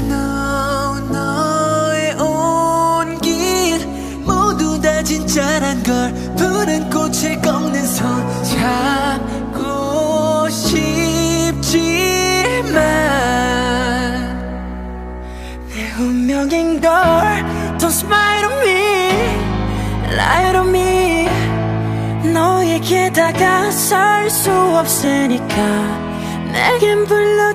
Know 너의 온 길 모두 다 진짜란 걸 푸른 꽃을 꺾는 손. 잡고 싶지만 내 운명인 걸 Don't smile on me Lie on me. 너에게 다가설 수 없으니까 내겐 이름이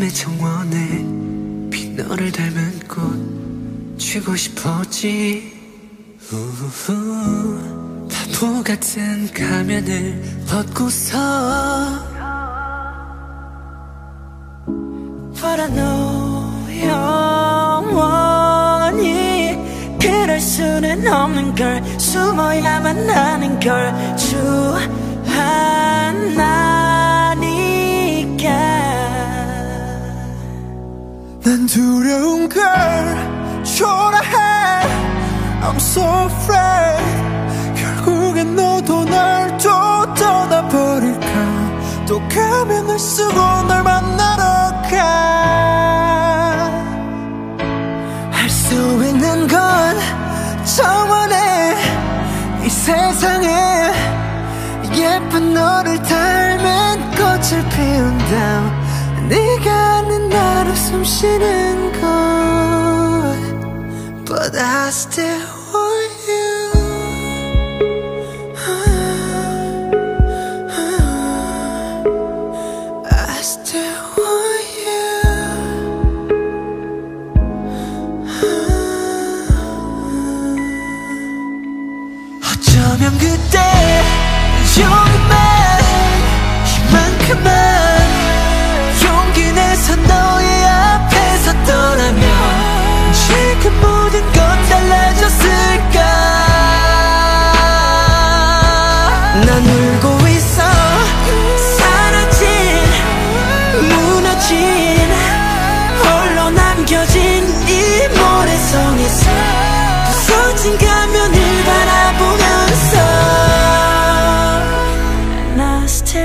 외로움의 정원에 빈 너를 닮은 꽃 쥐고 싶었지. 우후. 바보 같은 가면을 벗고서 But I know 영원히 그럴 수는 없는 걸. 숨어야만 하는 걸. 주하 걸 초라해. I'm so afraid. 결국엔 너도 날 또 떠나버릴까? 또 가면을 쓰고 널 만나러 가할 수 있는 건 정원에 이 세상에. 예쁜 너를 닮은 꽃을 피운다 네가 아는 나로 숨쉬는 곳 But I still want you I still want you 어쩌면 그때